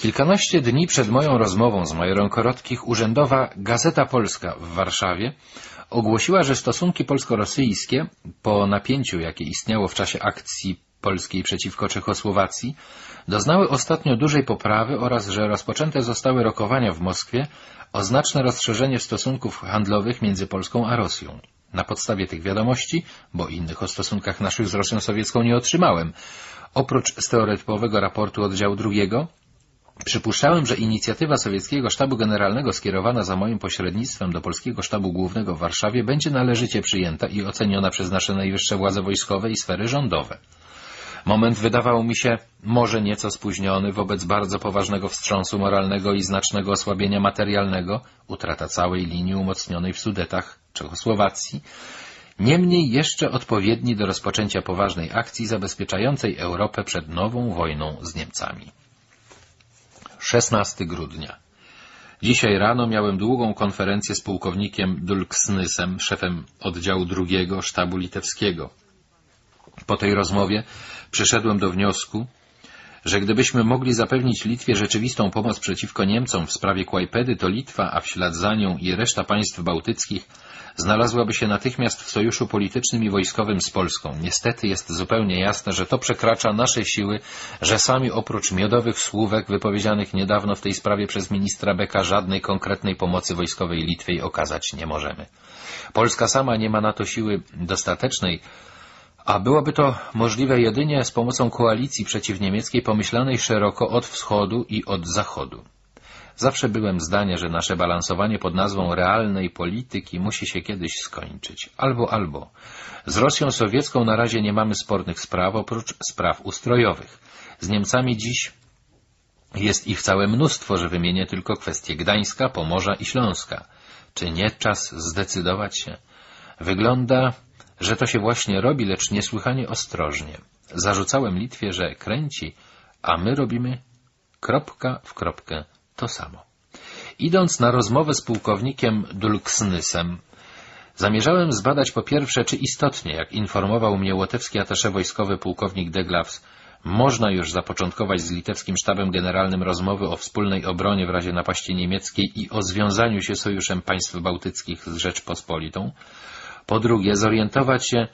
Kilkanaście dni przed moją rozmową z majorem Korotkich urzędowa Gazeta Polska w Warszawie ogłosiła, że stosunki polsko-rosyjskie, po napięciu, jakie istniało w czasie akcji polskiej przeciwko Czechosłowacji, doznały ostatnio dużej poprawy oraz że rozpoczęte zostały rokowania w Moskwie o znaczne rozszerzenie stosunków handlowych między Polską a Rosją. Na podstawie tych wiadomości, bo innych o stosunkach naszych z Rosją sowiecką nie otrzymałem, oprócz stereotypowego raportu oddziału drugiego, Przypuszczałem, że inicjatywa sowieckiego sztabu generalnego skierowana za moim pośrednictwem do polskiego sztabu głównego w Warszawie będzie należycie przyjęta i oceniona przez nasze najwyższe władze wojskowe i sfery rządowe. Moment wydawał mi się może nieco spóźniony wobec bardzo poważnego wstrząsu moralnego i znacznego osłabienia materialnego, utrata całej linii umocnionej w Sudetach Czechosłowacji, niemniej jeszcze odpowiedni do rozpoczęcia poważnej akcji zabezpieczającej Europę przed nową wojną z Niemcami. 16 grudnia. Dzisiaj rano miałem długą konferencję z pułkownikiem Dulksnysem, szefem oddziału drugiego sztabu litewskiego. Po tej rozmowie przyszedłem do wniosku, że gdybyśmy mogli zapewnić Litwie rzeczywistą pomoc przeciwko Niemcom w sprawie Kłajpedy, to Litwa, a w ślad za nią i reszta państw bałtyckich znalazłaby się natychmiast w sojuszu politycznym i wojskowym z Polską. Niestety jest zupełnie jasne, że to przekracza nasze siły, że sami oprócz miodowych słówek wypowiedzianych niedawno w tej sprawie przez ministra Beka żadnej konkretnej pomocy wojskowej Litwie okazać nie możemy. Polska sama nie ma na to siły dostatecznej, a byłoby to możliwe jedynie z pomocą koalicji przeciwniemieckiej pomyślanej szeroko od wschodu i od zachodu. Zawsze byłem zdania, że nasze balansowanie pod nazwą realnej polityki musi się kiedyś skończyć. Albo, albo. Z Rosją sowiecką na razie nie mamy spornych spraw, oprócz spraw ustrojowych. Z Niemcami dziś jest ich całe mnóstwo, że wymienię tylko kwestie Gdańska, Pomorza i Śląska. Czy nie czas zdecydować się? Wygląda, że to się właśnie robi, lecz niesłychanie ostrożnie. Zarzucałem Litwie, że kręci, a my robimy kropka w kropkę to samo. Idąc na rozmowę z pułkownikiem Dulksnysem, zamierzałem zbadać po pierwsze, czy istotnie, jak informował mnie łotewski atasze wojskowy pułkownik Deglavs, można już zapoczątkować z litewskim sztabem generalnym rozmowy o wspólnej obronie w razie napaści niemieckiej i o związaniu się sojuszem państw bałtyckich z Rzeczpospolitą. Po drugie, zorientować się,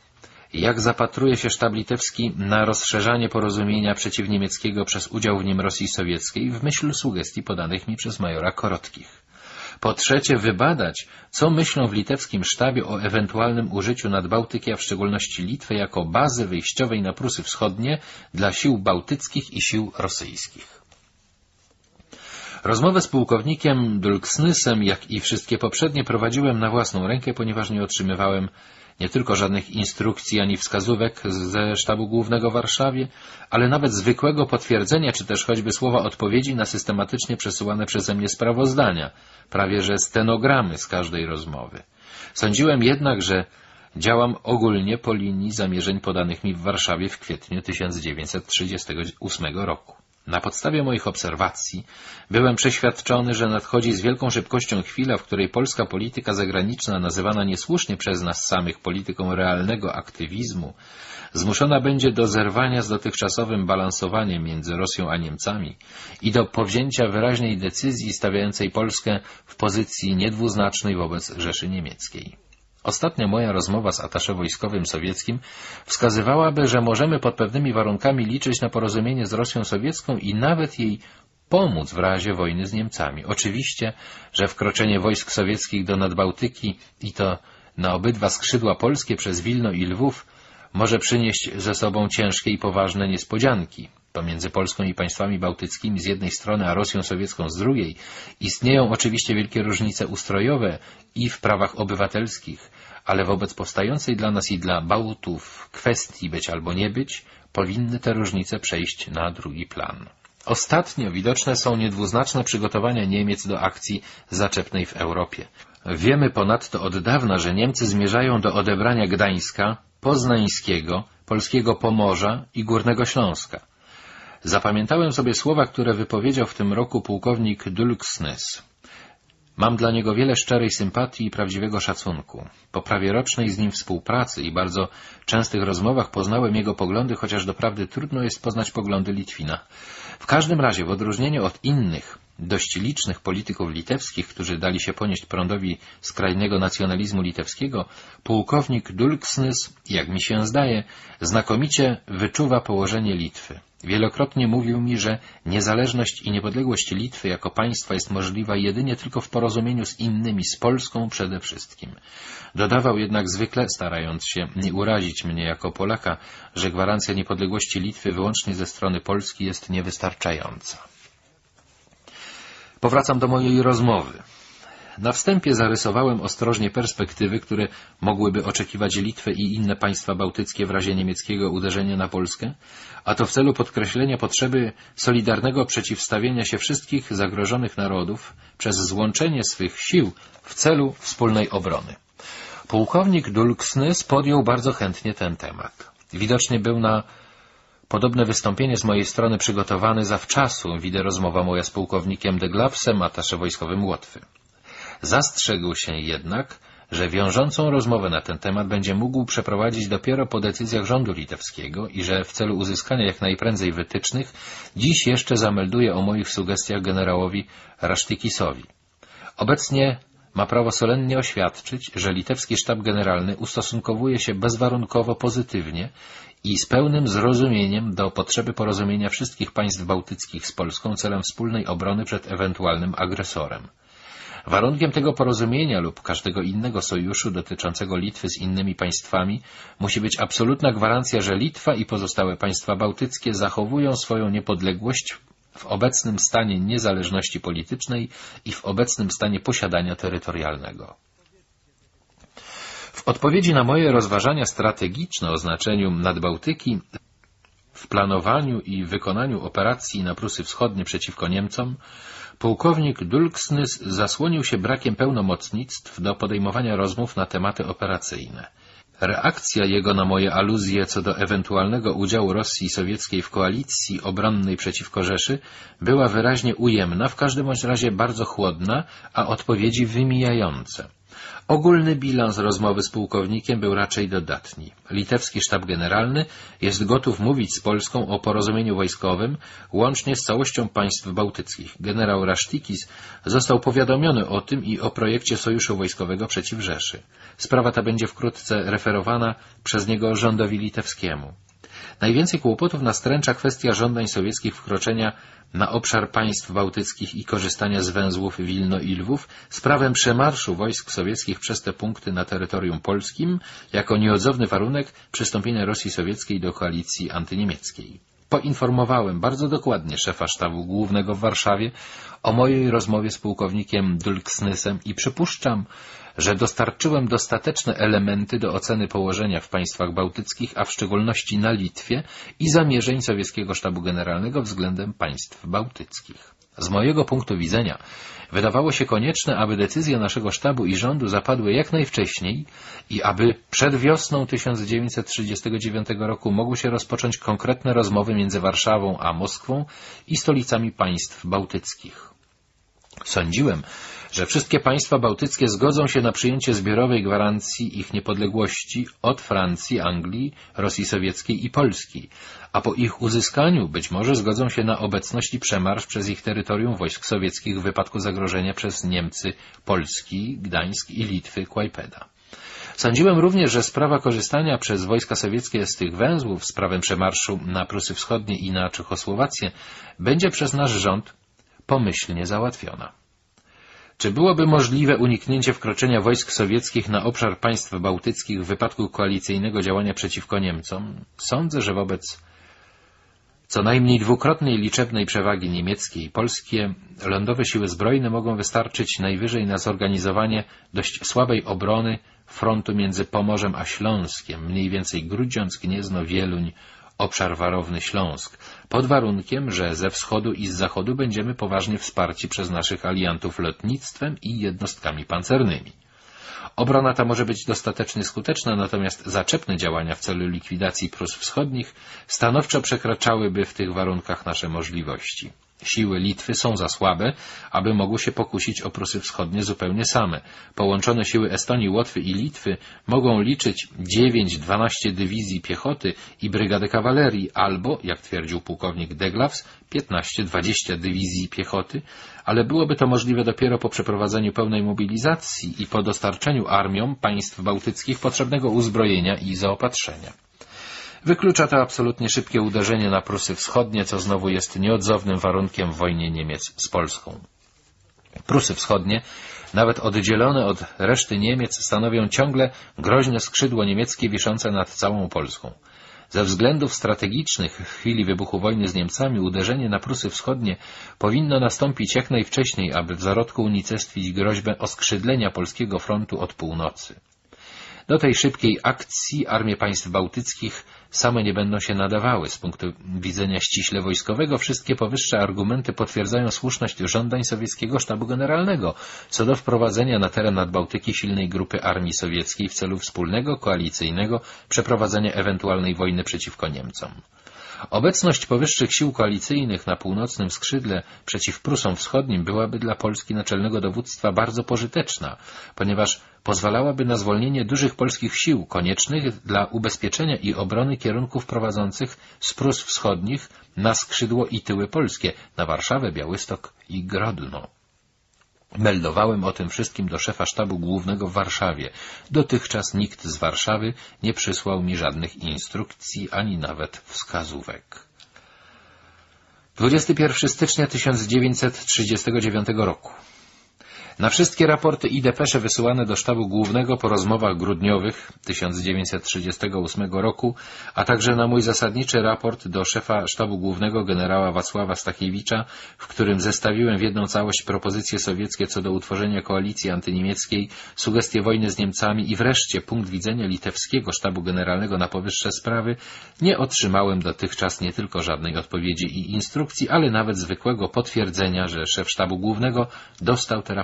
jak zapatruje się sztab litewski na rozszerzanie porozumienia przeciwniemieckiego przez udział w nim Rosji Sowieckiej w myśl sugestii podanych mi przez majora Korotkich. Po trzecie, wybadać, co myślą w litewskim sztabie o ewentualnym użyciu Nadbałtyki, a w szczególności Litwy, jako bazy wyjściowej na Prusy Wschodnie dla sił bałtyckich i sił rosyjskich. Rozmowę z pułkownikiem Dulksnysem, jak i wszystkie poprzednie, prowadziłem na własną rękę, ponieważ nie otrzymywałem nie tylko żadnych instrukcji ani wskazówek ze sztabu głównego w Warszawie, ale nawet zwykłego potwierdzenia, czy też choćby słowa odpowiedzi na systematycznie przesyłane przeze mnie sprawozdania, prawie że stenogramy z każdej rozmowy. Sądziłem jednak, że działam ogólnie po linii zamierzeń podanych mi w Warszawie w kwietniu 1938 roku. Na podstawie moich obserwacji byłem przeświadczony, że nadchodzi z wielką szybkością chwila, w której polska polityka zagraniczna, nazywana niesłusznie przez nas samych polityką realnego aktywizmu, zmuszona będzie do zerwania z dotychczasowym balansowaniem między Rosją a Niemcami i do powzięcia wyraźnej decyzji stawiającej Polskę w pozycji niedwuznacznej wobec Rzeszy Niemieckiej. Ostatnia moja rozmowa z atasze wojskowym sowieckim wskazywałaby, że możemy pod pewnymi warunkami liczyć na porozumienie z Rosją sowiecką i nawet jej pomóc w razie wojny z Niemcami. Oczywiście, że wkroczenie wojsk sowieckich do Nadbałtyki i to na obydwa skrzydła polskie przez Wilno i Lwów może przynieść ze sobą ciężkie i poważne niespodzianki. Pomiędzy Polską i państwami bałtyckimi z jednej strony, a Rosją sowiecką z drugiej istnieją oczywiście wielkie różnice ustrojowe i w prawach obywatelskich, ale wobec powstającej dla nas i dla Bałtów kwestii być albo nie być, powinny te różnice przejść na drugi plan. Ostatnio widoczne są niedwuznaczne przygotowania Niemiec do akcji zaczepnej w Europie. Wiemy ponadto od dawna, że Niemcy zmierzają do odebrania Gdańska, Poznańskiego, Polskiego Pomorza i Górnego Śląska. Zapamiętałem sobie słowa, które wypowiedział w tym roku pułkownik Dulksnes. Mam dla niego wiele szczerej sympatii i prawdziwego szacunku. Po prawie rocznej z nim współpracy i bardzo częstych rozmowach poznałem jego poglądy, chociaż doprawdy trudno jest poznać poglądy Litwina. W każdym razie, w odróżnieniu od innych, dość licznych polityków litewskich, którzy dali się ponieść prądowi skrajnego nacjonalizmu litewskiego, pułkownik Dulksnys, jak mi się zdaje, znakomicie wyczuwa położenie Litwy. Wielokrotnie mówił mi, że niezależność i niepodległość Litwy jako państwa jest możliwa jedynie tylko w porozumieniu z innymi, z Polską przede wszystkim. Dodawał jednak zwykle, starając się nie urazić mnie jako Polaka, że gwarancja niepodległości Litwy wyłącznie ze strony Polski jest niewystarczająca. Powracam do mojej rozmowy. Na wstępie zarysowałem ostrożnie perspektywy, które mogłyby oczekiwać Litwę i inne państwa bałtyckie w razie niemieckiego uderzenia na Polskę, a to w celu podkreślenia potrzeby solidarnego przeciwstawienia się wszystkich zagrożonych narodów przez złączenie swych sił w celu wspólnej obrony. Pułkownik Dulksnys podjął bardzo chętnie ten temat. Widocznie był na Podobne wystąpienie z mojej strony przygotowany zawczasu, widzę rozmowa moja z pułkownikiem de Glapsem, atasze wojskowym Łotwy. Zastrzegł się jednak, że wiążącą rozmowę na ten temat będzie mógł przeprowadzić dopiero po decyzjach rządu litewskiego i że w celu uzyskania jak najprędzej wytycznych dziś jeszcze zamelduje o moich sugestiach generałowi Rasztykisowi. Obecnie ma prawo solennie oświadczyć, że litewski sztab generalny ustosunkowuje się bezwarunkowo pozytywnie i z pełnym zrozumieniem do potrzeby porozumienia wszystkich państw bałtyckich z Polską celem wspólnej obrony przed ewentualnym agresorem. Warunkiem tego porozumienia lub każdego innego sojuszu dotyczącego Litwy z innymi państwami musi być absolutna gwarancja, że Litwa i pozostałe państwa bałtyckie zachowują swoją niepodległość w obecnym stanie niezależności politycznej i w obecnym stanie posiadania terytorialnego. W odpowiedzi na moje rozważania strategiczne o znaczeniu Nadbałtyki w planowaniu i wykonaniu operacji na Prusy Wschodnie przeciwko Niemcom, pułkownik Dulksnys zasłonił się brakiem pełnomocnictw do podejmowania rozmów na tematy operacyjne. Reakcja jego na moje aluzje co do ewentualnego udziału Rosji Sowieckiej w koalicji obronnej przeciwko Rzeszy była wyraźnie ujemna, w każdym razie bardzo chłodna, a odpowiedzi wymijające. Ogólny bilans rozmowy z pułkownikiem był raczej dodatni. Litewski sztab generalny jest gotów mówić z Polską o porozumieniu wojskowym, łącznie z całością państw bałtyckich. Generał Rasztikis został powiadomiony o tym i o projekcie sojuszu wojskowego przeciw Rzeszy. Sprawa ta będzie wkrótce referowana przez niego rządowi litewskiemu. Najwięcej kłopotów nastręcza kwestia żądań sowieckich wkroczenia na obszar państw bałtyckich i korzystania z węzłów Wilno i Lwów z prawem przemarszu wojsk sowieckich przez te punkty na terytorium polskim jako nieodzowny warunek przystąpienia Rosji Sowieckiej do koalicji antyniemieckiej. Poinformowałem bardzo dokładnie szefa sztabu głównego w Warszawie o mojej rozmowie z pułkownikiem Dulksnysem i przypuszczam, że dostarczyłem dostateczne elementy do oceny położenia w państwach bałtyckich, a w szczególności na Litwie i zamierzeń sowieckiego sztabu generalnego względem państw bałtyckich. Z mojego punktu widzenia wydawało się konieczne, aby decyzje naszego sztabu i rządu zapadły jak najwcześniej i aby przed wiosną 1939 roku mogły się rozpocząć konkretne rozmowy między Warszawą a Moskwą i stolicami państw bałtyckich. Sądziłem, że wszystkie państwa bałtyckie zgodzą się na przyjęcie zbiorowej gwarancji ich niepodległości od Francji, Anglii, Rosji Sowieckiej i Polski, a po ich uzyskaniu być może zgodzą się na obecność i przemarsz przez ich terytorium wojsk sowieckich w wypadku zagrożenia przez Niemcy Polski, Gdańsk i Litwy Kłajpeda. Sądziłem również, że sprawa korzystania przez wojska sowieckie z tych węzłów z prawem przemarszu na Prusy Wschodnie i na Czechosłowację będzie przez nasz rząd pomyślnie załatwiona. Czy byłoby możliwe uniknięcie wkroczenia wojsk sowieckich na obszar państw bałtyckich w wypadku koalicyjnego działania przeciwko Niemcom? Sądzę, że wobec co najmniej dwukrotnej liczebnej przewagi niemieckiej polskie lądowe siły zbrojne mogą wystarczyć najwyżej na zorganizowanie dość słabej obrony frontu między Pomorzem a Śląskiem, mniej więcej Grudziądz, Gniezno, Wieluń, obszar warowny Śląsk, pod warunkiem, że ze wschodu i z zachodu będziemy poważnie wsparci przez naszych aliantów lotnictwem i jednostkami pancernymi. Obrona ta może być dostatecznie skuteczna, natomiast zaczepne działania w celu likwidacji Prus Wschodnich stanowczo przekraczałyby w tych warunkach nasze możliwości. Siły Litwy są za słabe, aby mogły się pokusić o Prusy Wschodnie zupełnie same. Połączone siły Estonii, Łotwy i Litwy mogą liczyć 9-12 dywizji piechoty i brygady kawalerii, albo, jak twierdził pułkownik Deglavs, 15-20 dywizji piechoty, ale byłoby to możliwe dopiero po przeprowadzeniu pełnej mobilizacji i po dostarczeniu armiom państw bałtyckich potrzebnego uzbrojenia i zaopatrzenia. Wyklucza to absolutnie szybkie uderzenie na Prusy Wschodnie, co znowu jest nieodzownym warunkiem w wojnie Niemiec z Polską. Prusy Wschodnie, nawet oddzielone od reszty Niemiec, stanowią ciągle groźne skrzydło niemieckie wiszące nad całą Polską. Ze względów strategicznych w chwili wybuchu wojny z Niemcami uderzenie na Prusy Wschodnie powinno nastąpić jak najwcześniej, aby w zarodku unicestwić groźbę oskrzydlenia polskiego frontu od północy. Do tej szybkiej akcji armie państw bałtyckich same nie będą się nadawały. Z punktu widzenia ściśle wojskowego wszystkie powyższe argumenty potwierdzają słuszność żądań sowieckiego sztabu generalnego co do wprowadzenia na teren Nadbałtyki silnej grupy armii sowieckiej w celu wspólnego, koalicyjnego przeprowadzenia ewentualnej wojny przeciwko Niemcom. Obecność powyższych sił koalicyjnych na północnym skrzydle przeciw Prusom Wschodnim byłaby dla Polski naczelnego dowództwa bardzo pożyteczna, ponieważ pozwalałaby na zwolnienie dużych polskich sił koniecznych dla ubezpieczenia i obrony kierunków prowadzących z Prus Wschodnich na skrzydło i tyły polskie, na Warszawę, Białystok i Grodno. Meldowałem o tym wszystkim do szefa sztabu głównego w Warszawie. Dotychczas nikt z Warszawy nie przysłał mi żadnych instrukcji, ani nawet wskazówek. 21 stycznia 1939 roku. Na wszystkie raporty i depesze wysyłane do sztabu głównego po rozmowach grudniowych 1938 roku, a także na mój zasadniczy raport do szefa sztabu głównego generała Wacława Stachiewicza, w którym zestawiłem w jedną całość propozycje sowieckie co do utworzenia koalicji antyniemieckiej, sugestie wojny z Niemcami i wreszcie punkt widzenia litewskiego sztabu generalnego na powyższe sprawy, nie otrzymałem dotychczas nie tylko żadnej odpowiedzi i instrukcji, ale nawet zwykłego potwierdzenia, że szef sztabu głównego dostał te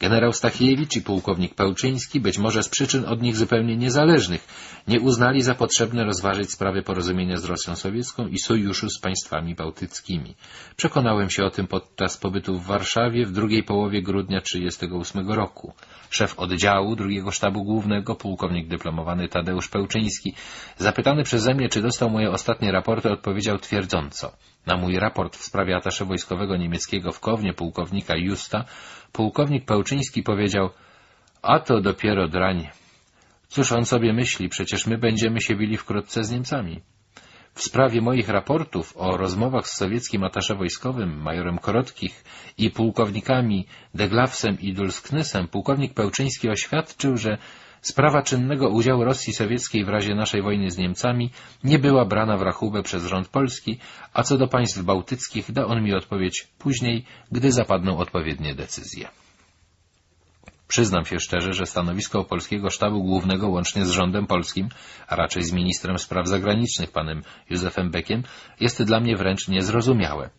Generał Stachiewicz i pułkownik Pełczyński, być może z przyczyn od nich zupełnie niezależnych, nie uznali za potrzebne rozważyć sprawy porozumienia z Rosją Sowiecką i sojuszu z państwami bałtyckimi. Przekonałem się o tym podczas pobytu w Warszawie w drugiej połowie grudnia 1938 roku. Szef oddziału drugiego sztabu głównego, pułkownik dyplomowany Tadeusz Pełczyński, zapytany przeze mnie, czy dostał moje ostatnie raporty, odpowiedział twierdząco. Na mój raport w sprawie atasze wojskowego niemieckiego w Kownie pułkownika Justa pułkownik Pełczyński powiedział — a to dopiero drań. Cóż on sobie myśli, przecież my będziemy się bili wkrótce z Niemcami. W sprawie moich raportów o rozmowach z sowieckim atasze wojskowym, majorem Korotkich i pułkownikami Deglawsem i Dulsknysem, pułkownik Pełczyński oświadczył, że Sprawa czynnego udziału Rosji Sowieckiej w razie naszej wojny z Niemcami nie była brana w rachubę przez rząd polski, a co do państw bałtyckich da on mi odpowiedź później, gdy zapadną odpowiednie decyzje. Przyznam się szczerze, że stanowisko polskiego sztabu głównego łącznie z rządem polskim, a raczej z ministrem spraw zagranicznych panem Józefem Beckiem, jest dla mnie wręcz niezrozumiałe.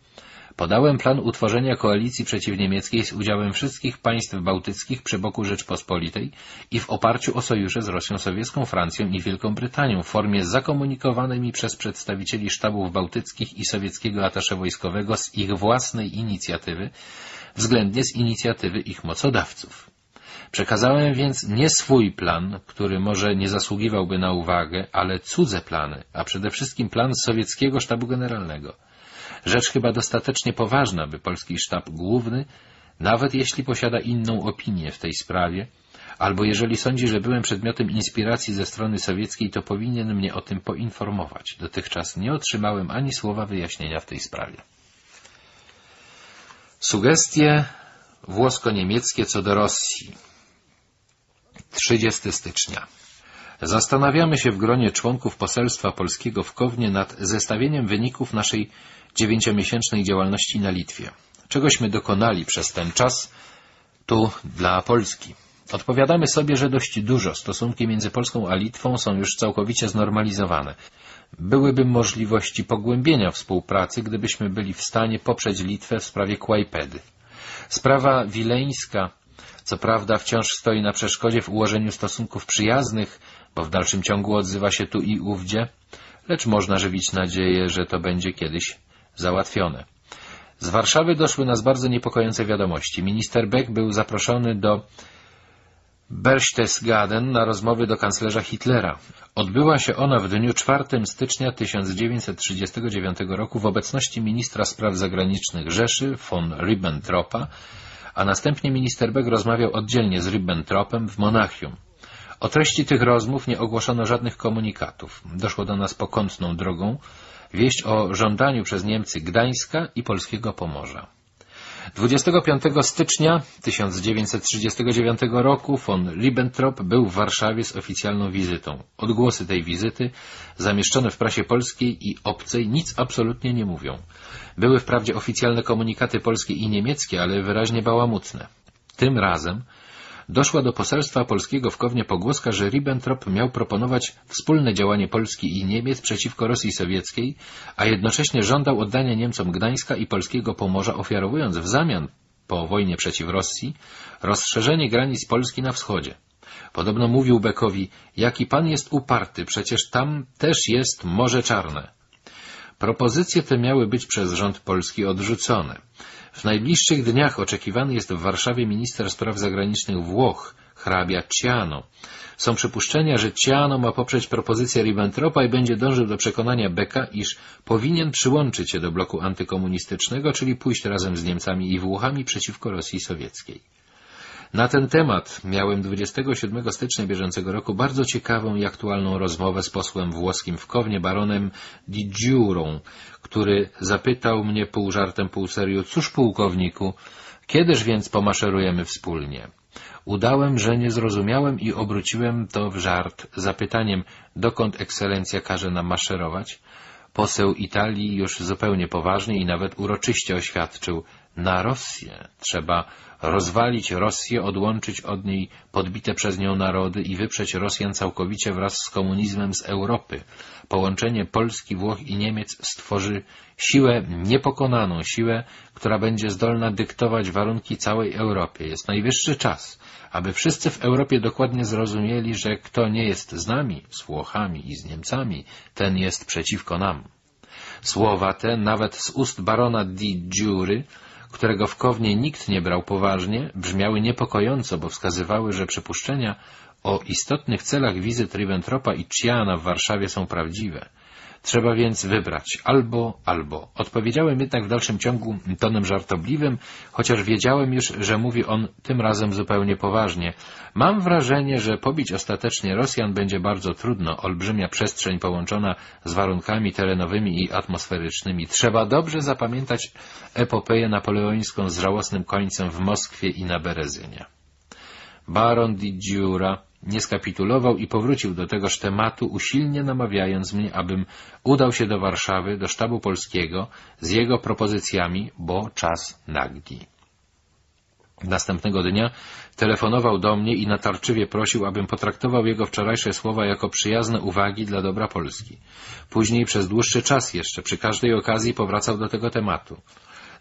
Podałem plan utworzenia koalicji przeciwniemieckiej z udziałem wszystkich państw bałtyckich przy boku Rzeczpospolitej i w oparciu o sojusze z Rosją Sowiecką, Francją i Wielką Brytanią w formie zakomunikowanej mi przez przedstawicieli sztabów bałtyckich i sowieckiego atasze wojskowego z ich własnej inicjatywy, względnie z inicjatywy ich mocodawców. Przekazałem więc nie swój plan, który może nie zasługiwałby na uwagę, ale cudze plany, a przede wszystkim plan sowieckiego sztabu generalnego. Rzecz chyba dostatecznie poważna, by polski sztab główny, nawet jeśli posiada inną opinię w tej sprawie, albo jeżeli sądzi, że byłem przedmiotem inspiracji ze strony sowieckiej, to powinien mnie o tym poinformować. Dotychczas nie otrzymałem ani słowa wyjaśnienia w tej sprawie. Sugestie włosko-niemieckie co do Rosji. 30 stycznia. Zastanawiamy się w gronie członków poselstwa polskiego w Kownie nad zestawieniem wyników naszej dziewięciomiesięcznej działalności na Litwie. Czegośmy dokonali przez ten czas tu dla Polski. Odpowiadamy sobie, że dość dużo. Stosunki między Polską a Litwą są już całkowicie znormalizowane. Byłyby możliwości pogłębienia współpracy, gdybyśmy byli w stanie poprzeć Litwę w sprawie Kłajpedy. Sprawa wileńska, co prawda wciąż stoi na przeszkodzie w ułożeniu stosunków przyjaznych, bo w dalszym ciągu odzywa się tu i ówdzie, lecz można żywić nadzieję, że to będzie kiedyś załatwione. Z Warszawy doszły nas bardzo niepokojące wiadomości. Minister Beck był zaproszony do Berchtesgaden na rozmowy do kanclerza Hitlera. Odbyła się ona w dniu 4 stycznia 1939 roku w obecności ministra spraw zagranicznych Rzeszy von Ribbentropa, a następnie minister Beck rozmawiał oddzielnie z Ribbentropem w Monachium. O treści tych rozmów nie ogłoszono żadnych komunikatów. Doszło do nas pokątną drogą wieść o żądaniu przez Niemcy Gdańska i polskiego Pomorza. 25 stycznia 1939 roku von Ribbentrop był w Warszawie z oficjalną wizytą. Odgłosy tej wizyty, zamieszczone w prasie polskiej i obcej, nic absolutnie nie mówią. Były wprawdzie oficjalne komunikaty polskie i niemieckie, ale wyraźnie bałamutne. Tym razem doszła do poselstwa polskiego w Kownie pogłoska, że Ribbentrop miał proponować wspólne działanie Polski i Niemiec przeciwko Rosji Sowieckiej, a jednocześnie żądał oddania Niemcom Gdańska i polskiego Pomorza, ofiarowując w zamian po wojnie przeciw Rosji rozszerzenie granic Polski na wschodzie. Podobno mówił Bekowi, jaki pan jest uparty, przecież tam też jest Morze Czarne. Propozycje te miały być przez rząd polski odrzucone. W najbliższych dniach oczekiwany jest w Warszawie minister spraw zagranicznych Włoch, hrabia Ciano. Są przypuszczenia, że Ciano ma poprzeć propozycję Ribbentropa i będzie dążył do przekonania Beka, iż powinien przyłączyć się do bloku antykomunistycznego, czyli pójść razem z Niemcami i Włochami przeciwko Rosji Sowieckiej. Na ten temat miałem 27 stycznia bieżącego roku bardzo ciekawą i aktualną rozmowę z posłem włoskim w Kownie, baronem Di Giurą, który zapytał mnie pół żartem, pół serio, cóż pułkowniku, kiedyż więc pomaszerujemy wspólnie? Udałem, że nie zrozumiałem i obróciłem to w żart zapytaniem, dokąd ekscelencja każe nam maszerować? Poseł Italii już zupełnie poważnie i nawet uroczyście oświadczył, na Rosję trzeba rozwalić Rosję, odłączyć od niej podbite przez nią narody i wyprzeć Rosjan całkowicie wraz z komunizmem z Europy. Połączenie Polski, Włoch i Niemiec stworzy siłę niepokonaną, siłę, która będzie zdolna dyktować warunki całej Europie. Jest najwyższy czas, aby wszyscy w Europie dokładnie zrozumieli, że kto nie jest z nami, z Włochami i z Niemcami, ten jest przeciwko nam. Słowa te, nawet z ust barona di Giury, którego w Kownie nikt nie brał poważnie, brzmiały niepokojąco, bo wskazywały, że przypuszczenia o istotnych celach wizyt Ribbentropa i Ciana w Warszawie są prawdziwe. Trzeba więc wybrać albo, albo. Odpowiedziałem jednak w dalszym ciągu tonem żartobliwym, chociaż wiedziałem już, że mówi on tym razem zupełnie poważnie. Mam wrażenie, że pobić ostatecznie Rosjan będzie bardzo trudno, olbrzymia przestrzeń połączona z warunkami terenowymi i atmosferycznymi. Trzeba dobrze zapamiętać epopeję napoleońską z żałosnym końcem w Moskwie i na Berezynie. Baron di nie skapitulował i powrócił do tegoż tematu, usilnie namawiając mnie, abym udał się do Warszawy, do sztabu polskiego, z jego propozycjami, bo czas nagli. Następnego dnia telefonował do mnie i natarczywie prosił, abym potraktował jego wczorajsze słowa jako przyjazne uwagi dla dobra Polski. Później przez dłuższy czas jeszcze, przy każdej okazji powracał do tego tematu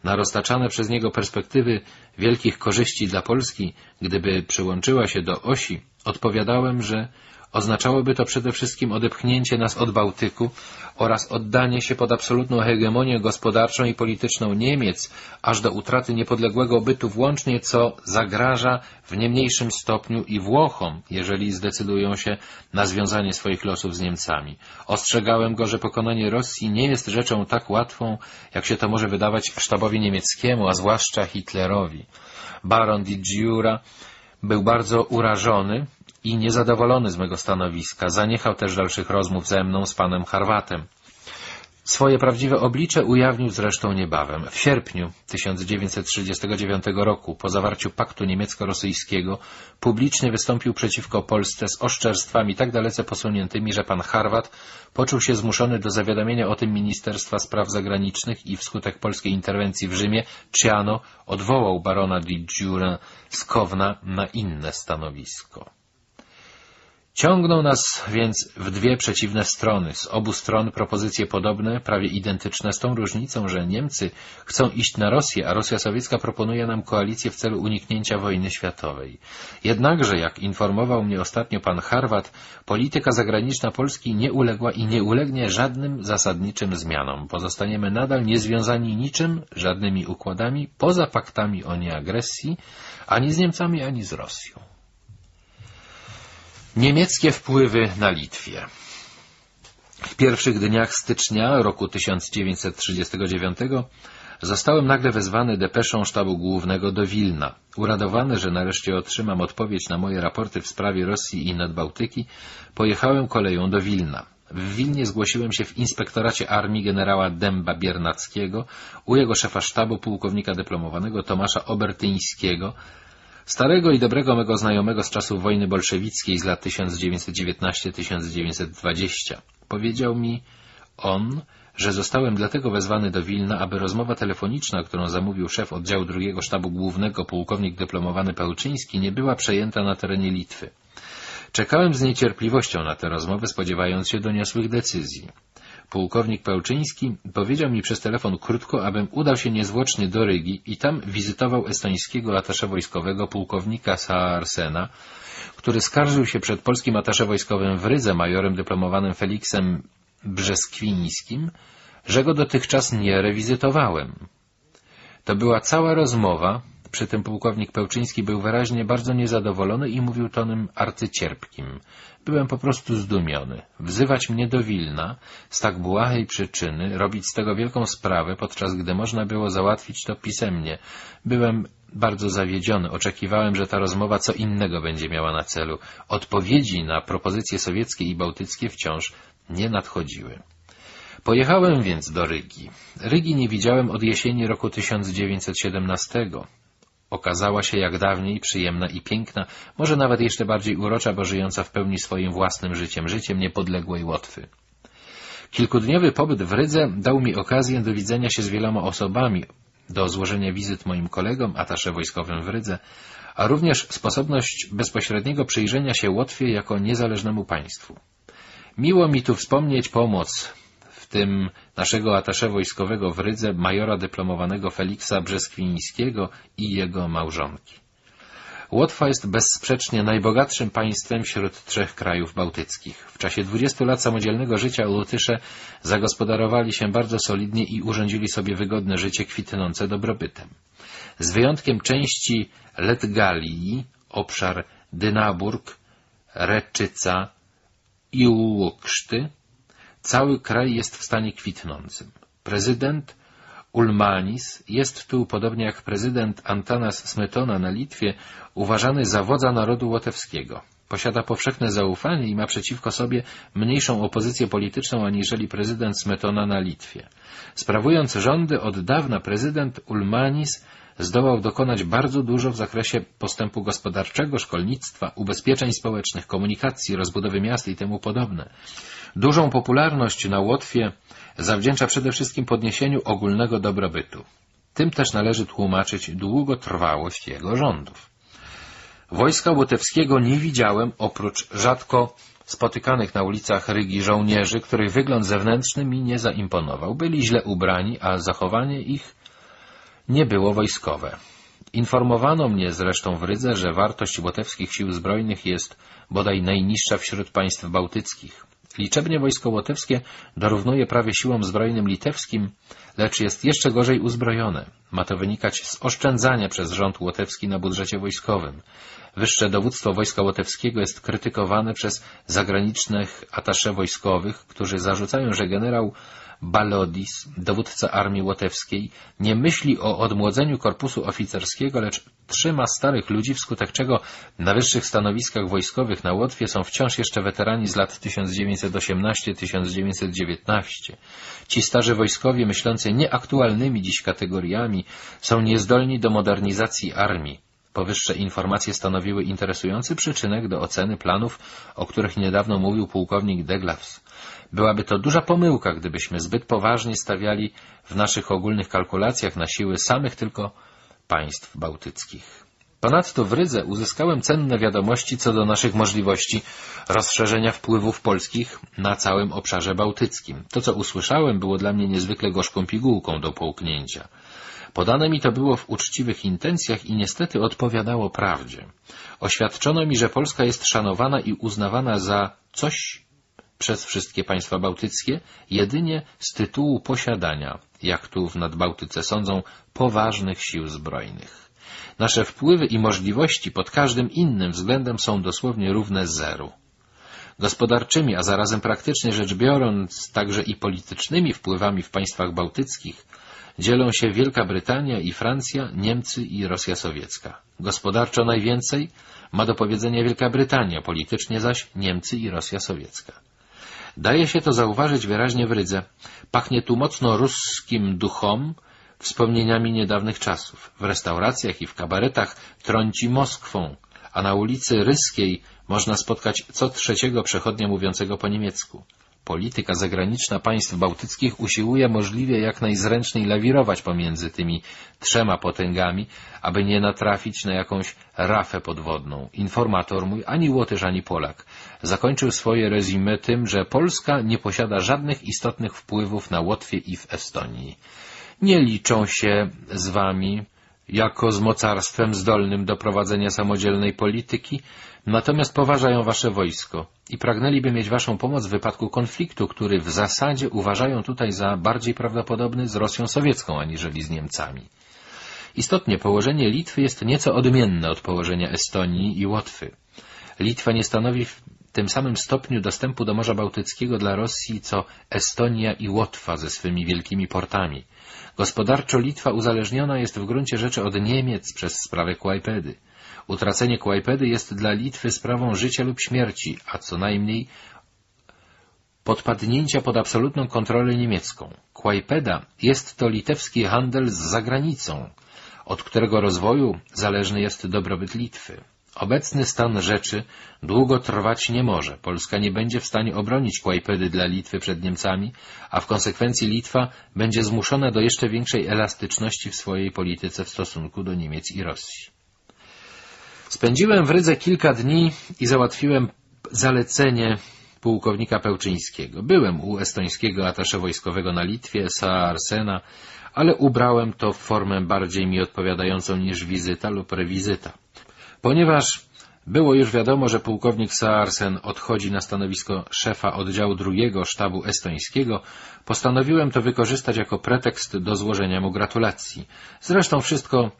na roztaczane przez niego perspektywy wielkich korzyści dla Polski, gdyby przyłączyła się do osi, odpowiadałem, że Oznaczałoby to przede wszystkim odepchnięcie nas od Bałtyku oraz oddanie się pod absolutną hegemonię gospodarczą i polityczną Niemiec, aż do utraty niepodległego bytu włącznie, co zagraża w nie mniejszym stopniu i Włochom, jeżeli zdecydują się na związanie swoich losów z Niemcami. Ostrzegałem go, że pokonanie Rosji nie jest rzeczą tak łatwą, jak się to może wydawać sztabowi niemieckiemu, a zwłaszcza Hitlerowi. Baron di Giura był bardzo urażony, i niezadowolony z mego stanowiska, zaniechał też dalszych rozmów ze mną z panem Harwatem. Swoje prawdziwe oblicze ujawnił zresztą niebawem. W sierpniu 1939 roku, po zawarciu paktu niemiecko-rosyjskiego, publicznie wystąpił przeciwko Polsce z oszczerstwami tak dalece posuniętymi, że pan Harwat poczuł się zmuszony do zawiadomienia o tym Ministerstwa Spraw Zagranicznych i wskutek polskiej interwencji w Rzymie Ciano odwołał barona di Giura z Kowna na inne stanowisko. Ciągną nas więc w dwie przeciwne strony. Z obu stron propozycje podobne, prawie identyczne, z tą różnicą, że Niemcy chcą iść na Rosję, a Rosja sowiecka proponuje nam koalicję w celu uniknięcia wojny światowej. Jednakże, jak informował mnie ostatnio pan Harwat, polityka zagraniczna Polski nie uległa i nie ulegnie żadnym zasadniczym zmianom. Pozostaniemy nadal niezwiązani niczym, żadnymi układami, poza paktami o nieagresji, ani z Niemcami, ani z Rosją. Niemieckie wpływy na Litwie W pierwszych dniach stycznia roku 1939 zostałem nagle wezwany depeszą sztabu głównego do Wilna. Uradowany, że nareszcie otrzymam odpowiedź na moje raporty w sprawie Rosji i Nadbałtyki, pojechałem koleją do Wilna. W Wilnie zgłosiłem się w inspektoracie armii generała Dęba Biernackiego u jego szefa sztabu pułkownika dyplomowanego Tomasza Obertyńskiego, Starego i dobrego mego znajomego z czasów wojny bolszewickiej z lat 1919-1920. Powiedział mi on, że zostałem dlatego wezwany do Wilna, aby rozmowa telefoniczna, którą zamówił szef oddziału drugiego sztabu głównego, pułkownik dyplomowany Pełczyński, nie była przejęta na terenie Litwy. Czekałem z niecierpliwością na tę rozmowę, spodziewając się doniosłych decyzji. Pułkownik Pełczyński powiedział mi przez telefon krótko, abym udał się niezwłocznie do Rygi i tam wizytował estońskiego atasze wojskowego pułkownika Saarsena, który skarżył się przed polskim atasze wojskowym w Rydze majorem dyplomowanym Feliksem Brzeskwińskim, że go dotychczas nie rewizytowałem. To była cała rozmowa, przy tym pułkownik Pełczyński był wyraźnie bardzo niezadowolony i mówił tonem arcycierpkim. Byłem po prostu zdumiony. Wzywać mnie do Wilna z tak błahej przyczyny, robić z tego wielką sprawę, podczas gdy można było załatwić to pisemnie. Byłem bardzo zawiedziony. Oczekiwałem, że ta rozmowa co innego będzie miała na celu. Odpowiedzi na propozycje sowieckie i bałtyckie wciąż nie nadchodziły. Pojechałem więc do Rygi. Rygi nie widziałem od jesieni roku 1917 okazała się jak dawniej przyjemna i piękna, może nawet jeszcze bardziej urocza, bo żyjąca w pełni swoim własnym życiem, życiem niepodległej Łotwy. Kilkudniowy pobyt w Rydze dał mi okazję do widzenia się z wieloma osobami, do złożenia wizyt moim kolegom, atasze wojskowym w Rydze, a również sposobność bezpośredniego przyjrzenia się Łotwie jako niezależnemu państwu. Miło mi tu wspomnieć pomoc tym naszego atasze wojskowego w Rydze, majora dyplomowanego Feliksa Brzeskwińskiego i jego małżonki. Łotwa jest bezsprzecznie najbogatszym państwem wśród trzech krajów bałtyckich. W czasie 20 lat samodzielnego życia Łotysze zagospodarowali się bardzo solidnie i urządzili sobie wygodne życie kwitnące dobrobytem. Z wyjątkiem części Letgalii, obszar Dynaburg, Reczyca i Łukszty, Cały kraj jest w stanie kwitnącym. Prezydent Ulmanis jest tu, podobnie jak prezydent Antanas Smetona na Litwie, uważany za wodza narodu łotewskiego. Posiada powszechne zaufanie i ma przeciwko sobie mniejszą opozycję polityczną aniżeli prezydent Smetona na Litwie. Sprawując rządy od dawna prezydent Ulmanis zdołał dokonać bardzo dużo w zakresie postępu gospodarczego, szkolnictwa, ubezpieczeń społecznych, komunikacji, rozbudowy miast i temu podobne. Dużą popularność na Łotwie zawdzięcza przede wszystkim podniesieniu ogólnego dobrobytu. Tym też należy tłumaczyć długotrwałość jego rządów. Wojska łotewskiego nie widziałem oprócz rzadko spotykanych na ulicach Rygi żołnierzy, których wygląd zewnętrzny mi nie zaimponował. Byli źle ubrani, a zachowanie ich nie było wojskowe. Informowano mnie zresztą w Rydze, że wartość łotewskich sił zbrojnych jest bodaj najniższa wśród państw bałtyckich. Liczebnie wojsko łotewskie dorównuje prawie siłom zbrojnym litewskim, lecz jest jeszcze gorzej uzbrojone. Ma to wynikać z oszczędzania przez rząd łotewski na budżecie wojskowym. Wyższe dowództwo wojska łotewskiego jest krytykowane przez zagranicznych atasze wojskowych, którzy zarzucają, że generał Balodis, dowódca armii łotewskiej, nie myśli o odmłodzeniu korpusu oficerskiego, lecz trzyma starych ludzi, wskutek czego na wyższych stanowiskach wojskowych na Łotwie są wciąż jeszcze weterani z lat 1918-1919. Ci starzy wojskowie, myślący nieaktualnymi dziś kategoriami, są niezdolni do modernizacji armii. Powyższe informacje stanowiły interesujący przyczynek do oceny planów, o których niedawno mówił pułkownik Deglavs. Byłaby to duża pomyłka, gdybyśmy zbyt poważnie stawiali w naszych ogólnych kalkulacjach na siły samych tylko państw bałtyckich. Ponadto w Rydze uzyskałem cenne wiadomości co do naszych możliwości rozszerzenia wpływów polskich na całym obszarze bałtyckim. To, co usłyszałem, było dla mnie niezwykle gorzką pigułką do połknięcia. Podane mi to było w uczciwych intencjach i niestety odpowiadało prawdzie. Oświadczono mi, że Polska jest szanowana i uznawana za coś przez wszystkie państwa bałtyckie jedynie z tytułu posiadania, jak tu w Nadbałtyce sądzą, poważnych sił zbrojnych. Nasze wpływy i możliwości pod każdym innym względem są dosłownie równe zeru. Gospodarczymi, a zarazem praktycznie rzecz biorąc także i politycznymi wpływami w państwach bałtyckich dzielą się Wielka Brytania i Francja, Niemcy i Rosja Sowiecka. Gospodarczo najwięcej ma do powiedzenia Wielka Brytania, politycznie zaś Niemcy i Rosja Sowiecka. Daje się to zauważyć wyraźnie w Rydze. Pachnie tu mocno ruskim duchom, wspomnieniami niedawnych czasów. W restauracjach i w kabaretach trąci Moskwą, a na ulicy Ryskiej można spotkać co trzeciego przechodnia mówiącego po niemiecku. Polityka zagraniczna państw bałtyckich usiłuje możliwie jak najzręczniej lawirować pomiędzy tymi trzema potęgami, aby nie natrafić na jakąś rafę podwodną. Informator mój, ani Łotysz, ani Polak, zakończył swoje rezime tym, że Polska nie posiada żadnych istotnych wpływów na Łotwie i w Estonii. Nie liczą się z wami jako z mocarstwem zdolnym do prowadzenia samodzielnej polityki, natomiast poważają wasze wojsko i pragnęliby mieć waszą pomoc w wypadku konfliktu, który w zasadzie uważają tutaj za bardziej prawdopodobny z Rosją sowiecką, aniżeli z Niemcami. Istotnie położenie Litwy jest nieco odmienne od położenia Estonii i Łotwy. Litwa nie stanowi w tym samym stopniu dostępu do Morza Bałtyckiego dla Rosji, co Estonia i Łotwa ze swymi wielkimi portami. Gospodarczo Litwa uzależniona jest w gruncie rzeczy od Niemiec przez sprawę Kłajpedy. Utracenie Kłajpedy jest dla Litwy sprawą życia lub śmierci, a co najmniej podpadnięcia pod absolutną kontrolę niemiecką. Kłajpeda jest to litewski handel z zagranicą, od którego rozwoju zależny jest dobrobyt Litwy. Obecny stan rzeczy długo trwać nie może. Polska nie będzie w stanie obronić Kłajpedy dla Litwy przed Niemcami, a w konsekwencji Litwa będzie zmuszona do jeszcze większej elastyczności w swojej polityce w stosunku do Niemiec i Rosji. Spędziłem w Rydze kilka dni i załatwiłem zalecenie pułkownika Pełczyńskiego. Byłem u estońskiego atasze wojskowego na Litwie, Saa Arsena, ale ubrałem to w formę bardziej mi odpowiadającą niż wizyta lub rewizyta. Ponieważ było już wiadomo, że pułkownik Saarsen odchodzi na stanowisko szefa oddziału drugiego sztabu estońskiego, postanowiłem to wykorzystać jako pretekst do złożenia mu gratulacji. Zresztą wszystko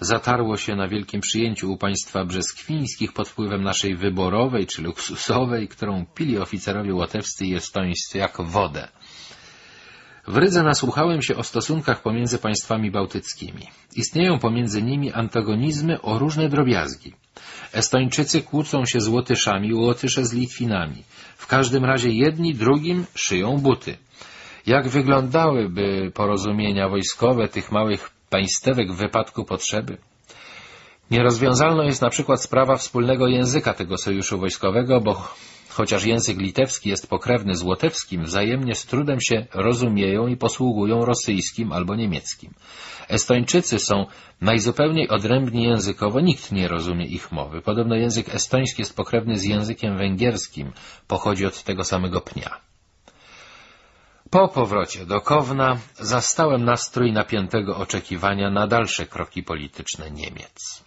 zatarło się na wielkim przyjęciu u państwa brzeskwińskich pod wpływem naszej wyborowej czy luksusowej, którą pili oficerowie łotewscy i estońscy jak wodę. W Rydze nasłuchałem się o stosunkach pomiędzy państwami bałtyckimi. Istnieją pomiędzy nimi antagonizmy o różne drobiazgi. Estończycy kłócą się z Łotyszami, Łotysze z Litwinami. W każdym razie jedni drugim szyją buty. Jak wyglądałyby porozumienia wojskowe tych małych państewek w wypadku potrzeby? Nierozwiązalną jest na przykład sprawa wspólnego języka tego sojuszu wojskowego, bo chociaż język litewski jest pokrewny z łotewskim, wzajemnie z trudem się rozumieją i posługują rosyjskim albo niemieckim. Estończycy są najzupełniej odrębni językowo, nikt nie rozumie ich mowy. Podobno język estoński jest pokrewny z językiem węgierskim, pochodzi od tego samego pnia. Po powrocie do Kowna zastałem nastrój napiętego oczekiwania na dalsze kroki polityczne Niemiec.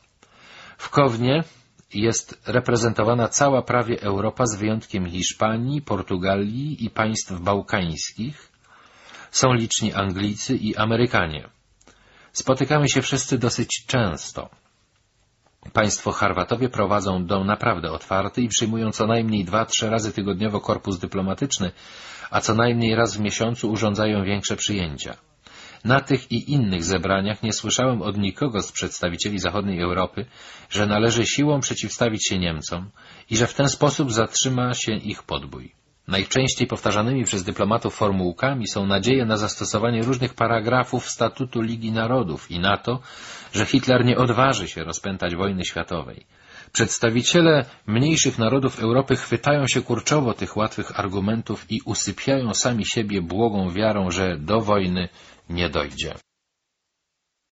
W Kownie jest reprezentowana cała prawie Europa z wyjątkiem Hiszpanii, Portugalii i państw bałkańskich. Są liczni Anglicy i Amerykanie. Spotykamy się wszyscy dosyć często. Państwo Charwatowie prowadzą dom naprawdę otwarty i przyjmują co najmniej dwa, trzy razy tygodniowo korpus dyplomatyczny, a co najmniej raz w miesiącu urządzają większe przyjęcia. Na tych i innych zebraniach nie słyszałem od nikogo z przedstawicieli zachodniej Europy, że należy siłą przeciwstawić się Niemcom i że w ten sposób zatrzyma się ich podbój. Najczęściej powtarzanymi przez dyplomatów formułkami są nadzieje na zastosowanie różnych paragrafów statutu Ligi Narodów i na to, że Hitler nie odważy się rozpętać wojny światowej. Przedstawiciele mniejszych narodów Europy chwytają się kurczowo tych łatwych argumentów i usypiają sami siebie błogą wiarą, że do wojny nie dojdzie.